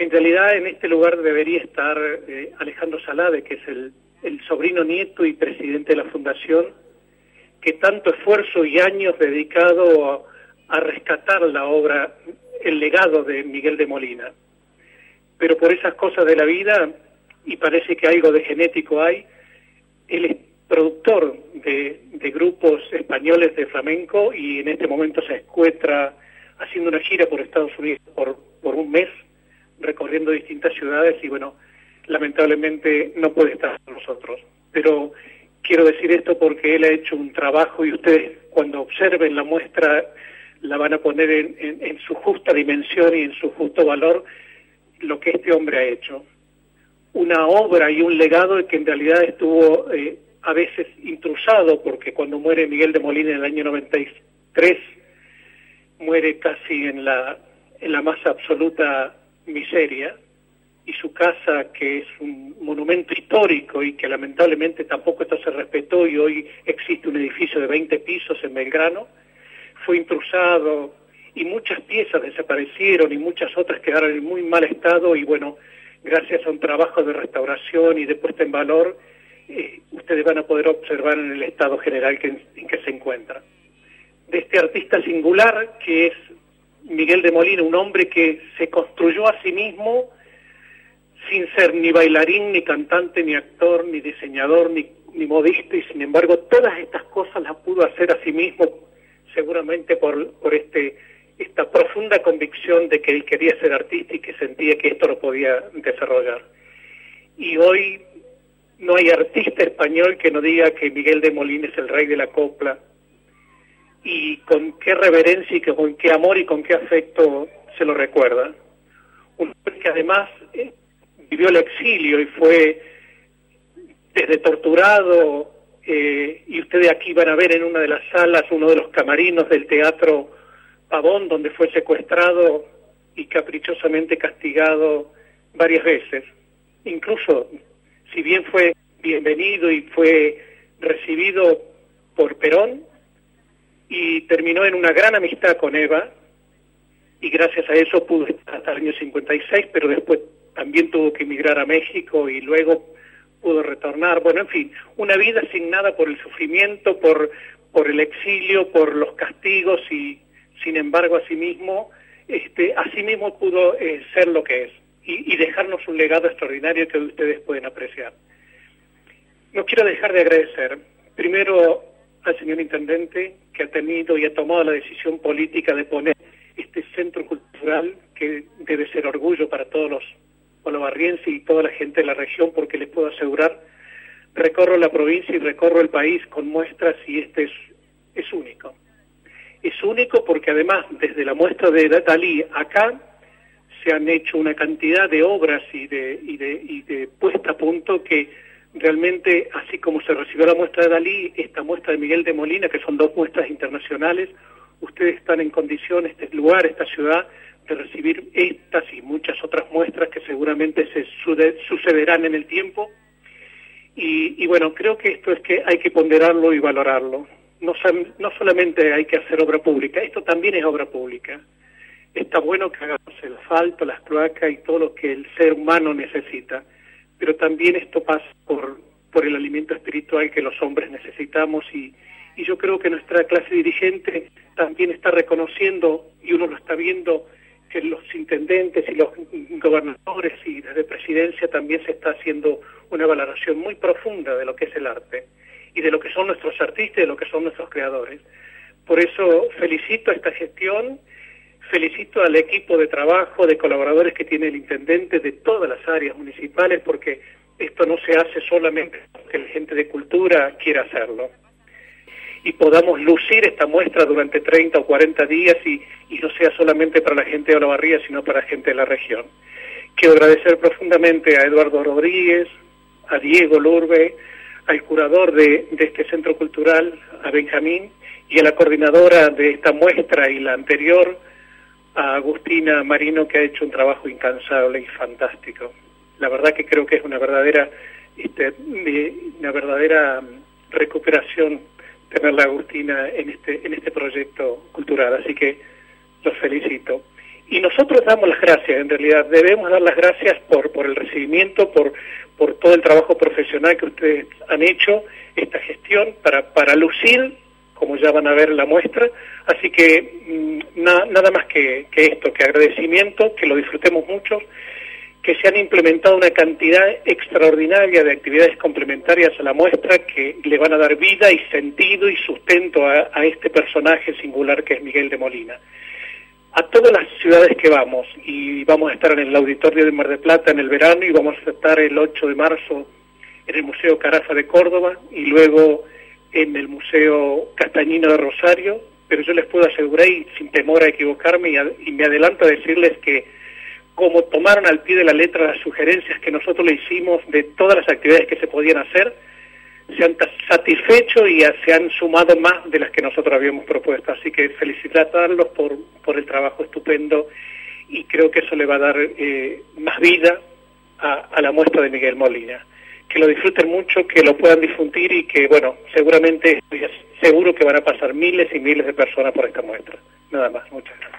En realidad en este lugar debería estar eh, Alejandro Salade, que es el, sobrino nieto y presidente de la fundación, que tanto esfuerzo y años dedicado a, rescatar la obra, el legado de Miguel de Molina. Pero por esas cosas de la vida, y parece que algo de genético hay, él es productor de, grupos españoles de flamenco y en este momento se encuentra haciendo una gira por Estados Unidos por un mes, recorriendo distintas ciudades y bueno, lamentablemente no puede estar con nosotros. Pero quiero decir esto porque él ha hecho un trabajo y ustedes cuando observen la muestra la van a poner en, en, en su justa dimensión y en su justo valor lo que este hombre ha hecho. Una obra y un legado que en realidad estuvo eh, a veces intrusado porque cuando muere Miguel de Molina en el año 93 muere casi en la, en la más absoluta miseria y su casa, que es un monumento histórico y que lamentablemente tampoco esto se respetó y hoy existe un edificio de 20 pisos en Belgrano, fue intrusado y muchas piezas desaparecieron y muchas otras quedaron en muy mal estado y bueno, gracias a un trabajo de restauración y de puesta en valor, eh, ustedes van a poder observar en el estado general que, en que se encuentra. De este artista singular que es Miguel de Molina, un hombre que se construyó a sí mismo sin ser ni bailarín, ni cantante, ni actor, ni diseñador, ni, modista, y sin embargo todas estas cosas las pudo hacer a sí mismo, seguramente por, por este, esta profunda convicción de que él quería ser artista y que sentía que esto lo podía desarrollar. Y hoy no hay artista español que no diga que Miguel de Molina es el rey de la copla, y con qué reverencia y con qué amor y con qué afecto se lo recuerda. Un hombre que además eh, vivió el exilio y fue desde torturado, eh, y ustedes aquí van a ver en una de las salas, uno de los camarinos del teatro Pavón, donde fue secuestrado y caprichosamente castigado varias veces. Incluso, si bien fue bienvenido y fue recibido por Perón, y terminó en una gran amistad con Eva, y gracias a eso pudo estar hasta el año 56, pero después también tuvo que emigrar a México y luego pudo retornar. Bueno, en fin, una vida asignada por el sufrimiento, por, por el exilio, por los castigos y, sin embargo, asimismo, este, asimismo pudo eh, ser lo que es y, y dejarnos un legado extraordinario que ustedes pueden apreciar. No quiero dejar de agradecer, primero, al señor Intendente, que ha tenido y ha tomado la decisión política de poner este centro cultural que debe ser orgullo para todos los barrienses y toda la gente de la región, porque les puedo asegurar, recorro la provincia y recorro el país con muestras y este es, es único. Es único porque además desde la muestra de Dalí acá se han hecho una cantidad de obras y de, y de, y de puesta a punto que realmente, así como se recibió la muestra de Dalí, esta muestra de Miguel de Molina, que son dos muestras internacionales, ustedes están en condiciones, este lugar, esta ciudad, de recibir estas y muchas otras muestras que seguramente se sucederán en el tiempo. Y, y, bueno, creo que esto es que hay que ponderarlo y valorarlo. No, no solamente hay que hacer obra pública, esto también es obra pública. Está bueno que hagamos el asfalto, las cloacas y todo lo que el ser humano necesita, pero también esto pasa por, por el alimento espiritual que los hombres necesitamos y, y yo creo que nuestra clase dirigente también está reconociendo, y uno lo está viendo, que los intendentes y los gobernadores y desde presidencia también se está haciendo una valoración muy profunda de lo que es el arte y de lo que son nuestros artistas y de lo que son nuestros creadores. Por eso felicito a esta gestión, felicito al equipo de trabajo, de colaboradores que tiene el intendente de todas las áreas municipales, porque esto no se hace solamente porque la gente de cultura quiera hacerlo y podamos lucir esta muestra durante 30 o 40 días y, y no sea solamente para la gente de Olavarría, sino para la gente de la región. Quiero agradecer profundamente a Eduardo Rodríguez, a Diego Lurbe, al curador de, de este centro cultural, a Benjamín, y a la coordinadora de esta muestra y la anterior, a Agustina Marino, que ha hecho un trabajo incansable y fantástico. La verdad que creo que es una verdadera, este, una verdadera recuperación tener la Agustina en este, en este proyecto cultural, así que los felicito. y nosotros damos las gracias, en realidad debemos dar las gracias por, por el recibimiento, por, por todo el trabajo profesional que ustedes han hecho, esta gestión, para, para lucir, como ya van a ver la muestra, así que mm, nada más que, esto, que agradecimiento, que lo disfrutemos mucho que se han implementado una cantidad extraordinaria de actividades complementarias a la muestra que le van a dar vida y sentido y sustento a, este personaje singular que es Miguel de Molina. A todas las ciudades que vamos, y vamos a estar en el Auditorio de Mar de Plata en el verano y vamos a estar el 8 de marzo en el Museo Carafa de Córdoba y luego en el Museo Castañino de Rosario, pero yo les puedo asegurar y sin temor a equivocarme y me adelanto a decirles que como tomaron al pie de la letra las sugerencias que nosotros le hicimos de todas las actividades que se podían hacer, se han satisfecho y se han sumado más de las que nosotros habíamos propuesto. Así que felicitarlos por, por el trabajo estupendo y creo que eso le va a dar eh, más vida a, a, la muestra de Miguel Molina. Que lo disfruten mucho, que lo puedan difundir y que, bueno, seguramente, seguro que van a pasar miles y miles de personas por esta muestra. Nada más, muchas gracias.